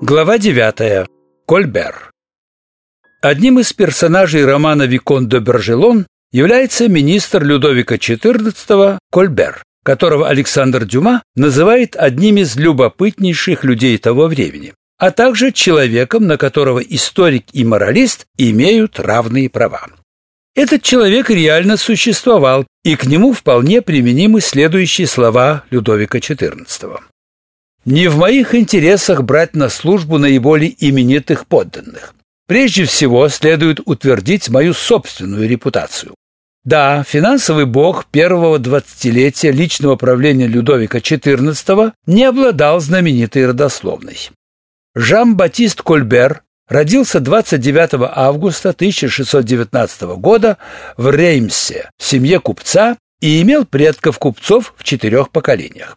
Глава 9. Кольбер. Одним из персонажей романа Викон де Бержелон является министр Людовика XIV Кольбер, которого Александр Дюма называет одним из любопытнейших людей того времени, а также человеком, на которого историк и моралист имеют равные права. Этот человек реально существовал, и к нему вполне применимы следующие слова Людовика XIV. Не в моих интересах брать на службу наиболее именитых подданных. Прежде всего, следует утвердить мою собственную репутацию. Да, финансовый бог первого двадцатилетия личного правления Людовика XIV не обладал знаменитой родословной. Жан-Батист Кольбер родился 29 августа 1619 года в Реймсе в семье купца и имел предков купцов в четырех поколениях.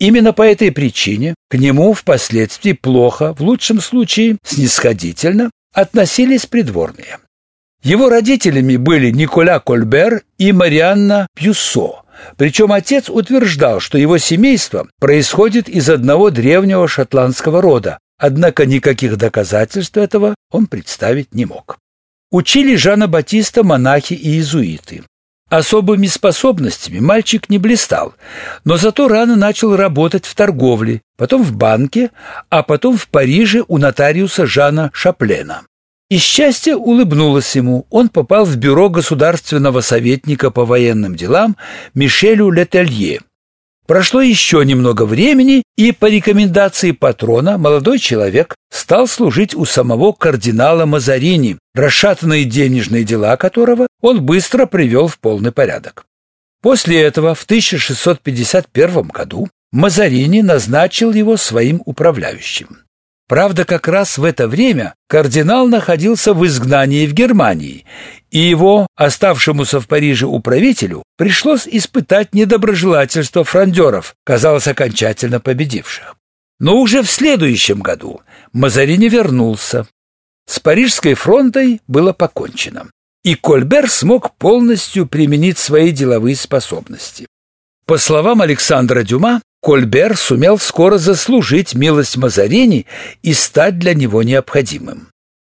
Именно по этой причине к нему впоследствии плохо, в лучшем случае снисходительно, относились придворные. Его родителями были Николя Кольбер и Марианна Пьюссо, причем отец утверждал, что его семейство происходит из одного древнего шотландского рода, однако никаких доказательств этого он представить не мог. Учили Жана Батиста монахи и иезуиты. Особыми способностями мальчик не блистал, но зато рано начал работать в торговле, потом в банке, а потом в Париже у нотариуса Жана Шаплена. И счастье улыбнулось ему. Он попал в бюро государственного советника по военным делам Мишелю Летелье, Прошло еще немного времени, и по рекомендации патрона молодой человек стал служить у самого кардинала Мазарини, расшатанные денежные дела которого он быстро привел в полный порядок. После этого в 1651 году Мазарини назначил его своим управляющим. Правда, как раз в это время кардинал находился в изгнании в Германии, и его, оставшемуся в Париже управителю, пришлось испытать недоброжелательство фрондеров, казалось, окончательно победивших. Но уже в следующем году Мазарини вернулся. С Парижской фронтой было покончено, и Кольбер смог полностью применить свои деловые способности. По словам Александра Дюма, Кольбер сумел скоро заслужить милость Мазарини и стать для него необходимым.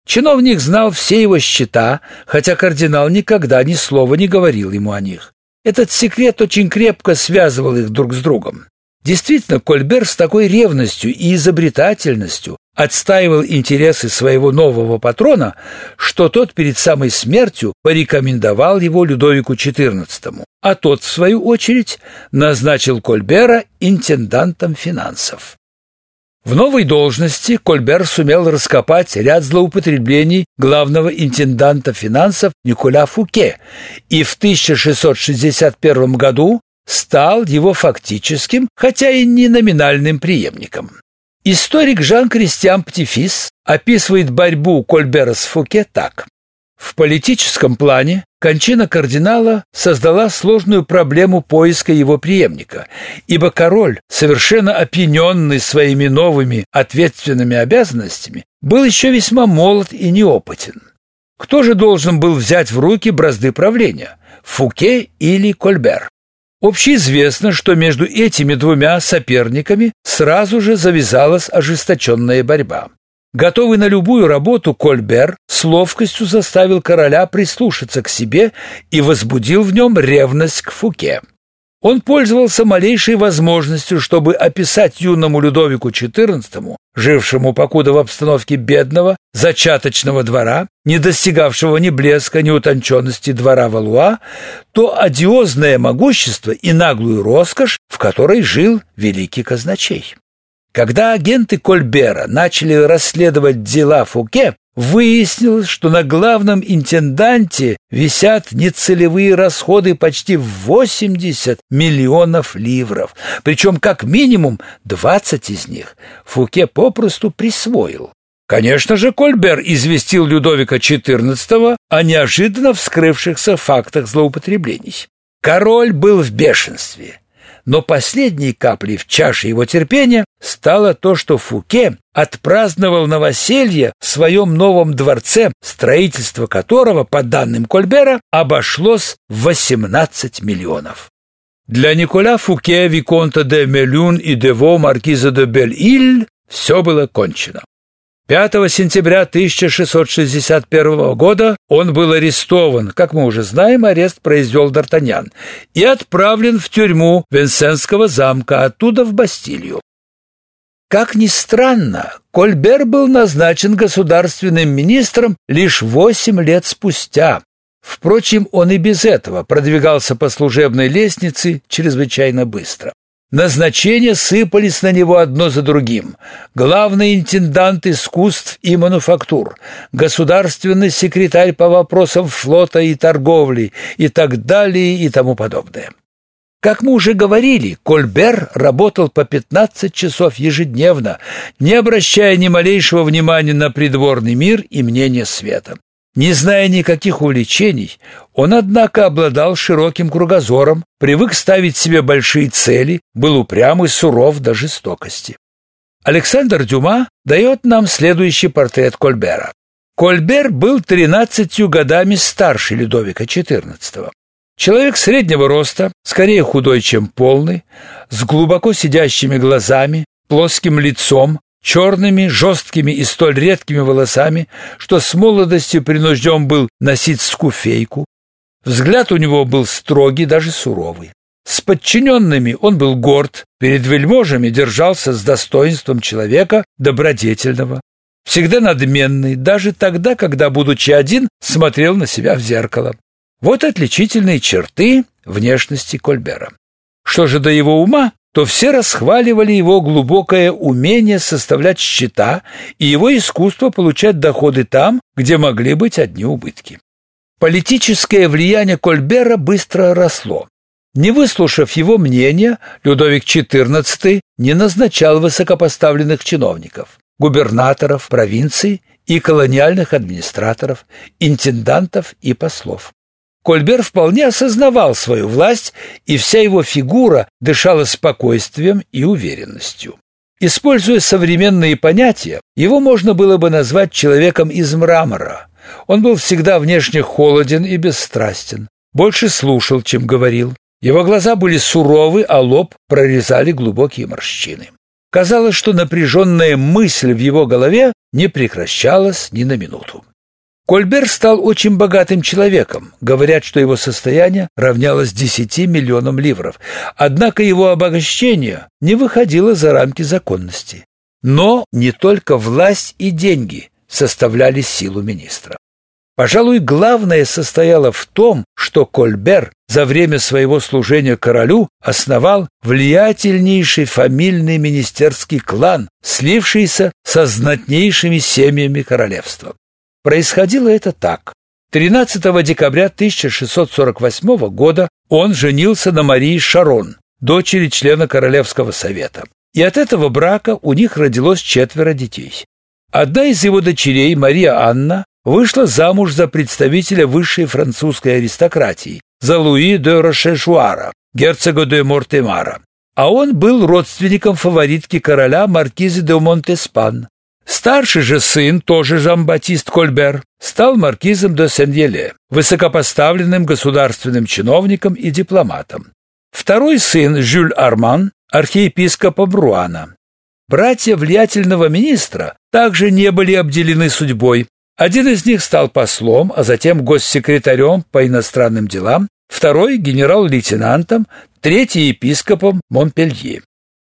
Чиновник знал все его счета, хотя кардинал никогда ни слова не говорил ему о них. Этот секрет очень крепко связывал их друг с другом. Действительно, Кольбер с такой ревностью и изобретательностью отстаивал интересы своего нового патрона, что тот перед самой смертью порекомендовал его Людовику XIV, а тот, в свою очередь, назначил Кольбера интендантом финансов. В новой должности Кольбер сумел раскопать ряд злоупотреблений главного интенданта финансов Николя Фуке и в 1661 году стал его фактическим, хотя и не номинальным преемником. Историк Жан-Кристиан Птифис описывает борьбу Кольбера с Фуке так. В политическом плане кончина кардинала создала сложную проблему поиска его преемника, ибо король, совершенно опьяненный своими новыми ответственными обязанностями, был еще весьма молод и неопытен. Кто же должен был взять в руки бразды правления, Фуке или Кольбер? Общеизвестно, что между этими двумя соперниками сразу же завязалась ожесточенная борьба. Готовый на любую работу Кольбер с ловкостью заставил короля прислушаться к себе и возбудил в нем ревность к Фуке. Он пользовался малейшей возможностью, чтобы описать юному Людовику XIV, жившему покуда в обстановке бедного, зачаточного двора, не достигавшего ни блеска, ни утонченности двора Валуа, то одиозное могущество и наглую роскошь, в которой жил великий казначей. Когда агенты Кольбера начали расследовать дела Фуке, Выяснилось, что на главном интенданте висят нецелевые расходы почти в 80 миллионов ливров, причем как минимум 20 из них Фуке попросту присвоил. Конечно же, Кольбер известил Людовика XIV о неожиданно вскрывшихся фактах злоупотреблений. Король был в бешенстве но последней каплей в чаше его терпения стало то, что Фуке отпраздновал новоселье в своем новом дворце, строительство которого, по данным Кольбера, обошлось в 18 миллионов. Для Николя Фуке, Виконта де Мелюн и Дево, маркиза де Бель-Иль все было кончено. 5 сентября 1661 года он был арестован, как мы уже знаем, арест произвел Д'Артаньян, и отправлен в тюрьму Венсенского замка, оттуда в Бастилию. Как ни странно, Кольбер был назначен государственным министром лишь восемь лет спустя. Впрочем, он и без этого продвигался по служебной лестнице чрезвычайно быстро. Назначения сыпались на него одно за другим. Главный интендант искусств и мануфактур, государственный секретарь по вопросам флота и торговли и так далее и тому подобное. Как мы уже говорили, Кольбер работал по 15 часов ежедневно, не обращая ни малейшего внимания на придворный мир и мнение света. Не зная никаких увлечений, он, однако, обладал широким кругозором, привык ставить себе большие цели, был упрям и суров до жестокости. Александр Дюма дает нам следующий портрет Кольбера. Кольбер был тринадцатью годами старше Людовика XIV. Человек среднего роста, скорее худой, чем полный, с глубоко сидящими глазами, плоским лицом, черными, жесткими и столь редкими волосами, что с молодости принужден был носить скуфейку. Взгляд у него был строгий, даже суровый. С подчиненными он был горд, перед вельможами держался с достоинством человека добродетельного, всегда надменный, даже тогда, когда, будучи один, смотрел на себя в зеркало. Вот отличительные черты внешности Кольбера. Что же до его ума, то все расхваливали его глубокое умение составлять счета и его искусство получать доходы там, где могли быть одни убытки. Политическое влияние Кольбера быстро росло. Не выслушав его мнения, Людовик XIV не назначал высокопоставленных чиновников, губернаторов провинций и колониальных администраторов, интендантов и послов. Кольбер вполне осознавал свою власть, и вся его фигура дышала спокойствием и уверенностью. Используя современные понятия, его можно было бы назвать человеком из мрамора. Он был всегда внешне холоден и бесстрастен, больше слушал, чем говорил. Его глаза были суровы, а лоб прорезали глубокие морщины. Казалось, что напряженная мысль в его голове не прекращалась ни на минуту. Кольбер стал очень богатым человеком. Говорят, что его состояние равнялось 10 миллионам ливров. Однако его обогащение не выходило за рамки законности. Но не только власть и деньги составляли силу министра. Пожалуй, главное состояло в том, что Кольбер за время своего служения королю основал влиятельнейший фамильный министерский клан, слившийся со знатнейшими семьями королевства. Происходило это так. 13 декабря 1648 года он женился на Марии Шарон, дочери члена Королевского совета. И от этого брака у них родилось четверо детей. Одна из его дочерей, Мария Анна, вышла замуж за представителя высшей французской аристократии, за Луи де Рошешуара, герцога де Мортемара. А он был родственником фаворитки короля маркизы де Монтеспан, Старший же сын, тоже Жан-Батист Кольбер, стал маркизом де Сен-Еле, высокопоставленным государственным чиновником и дипломатом. Второй сын, Жюль Арман, архиепископом Руана. Братья влиятельного министра также не были обделены судьбой. Один из них стал послом, а затем госсекретарем по иностранным делам, второй генерал-лейтенантом, третий епископом Монпелье.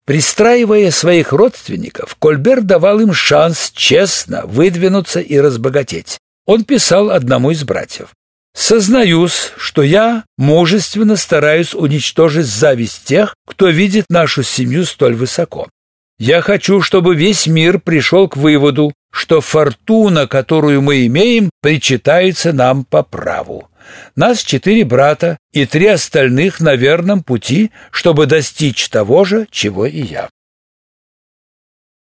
Пристраивая своих родственников, Кольбер давал им шанс честно выдвинуться и разбогатеть. Он писал одному из братьев: Сознаюсь, что я мужественно стараюсь уничтожить зависть тех, кто видит нашу семью столь высоко. Я хочу, чтобы весь мир пришел к выводу, что фортуна, которую мы имеем, причитается нам по праву. Нас четыре брата и три остальных на верном пути, чтобы достичь того же, чего и я.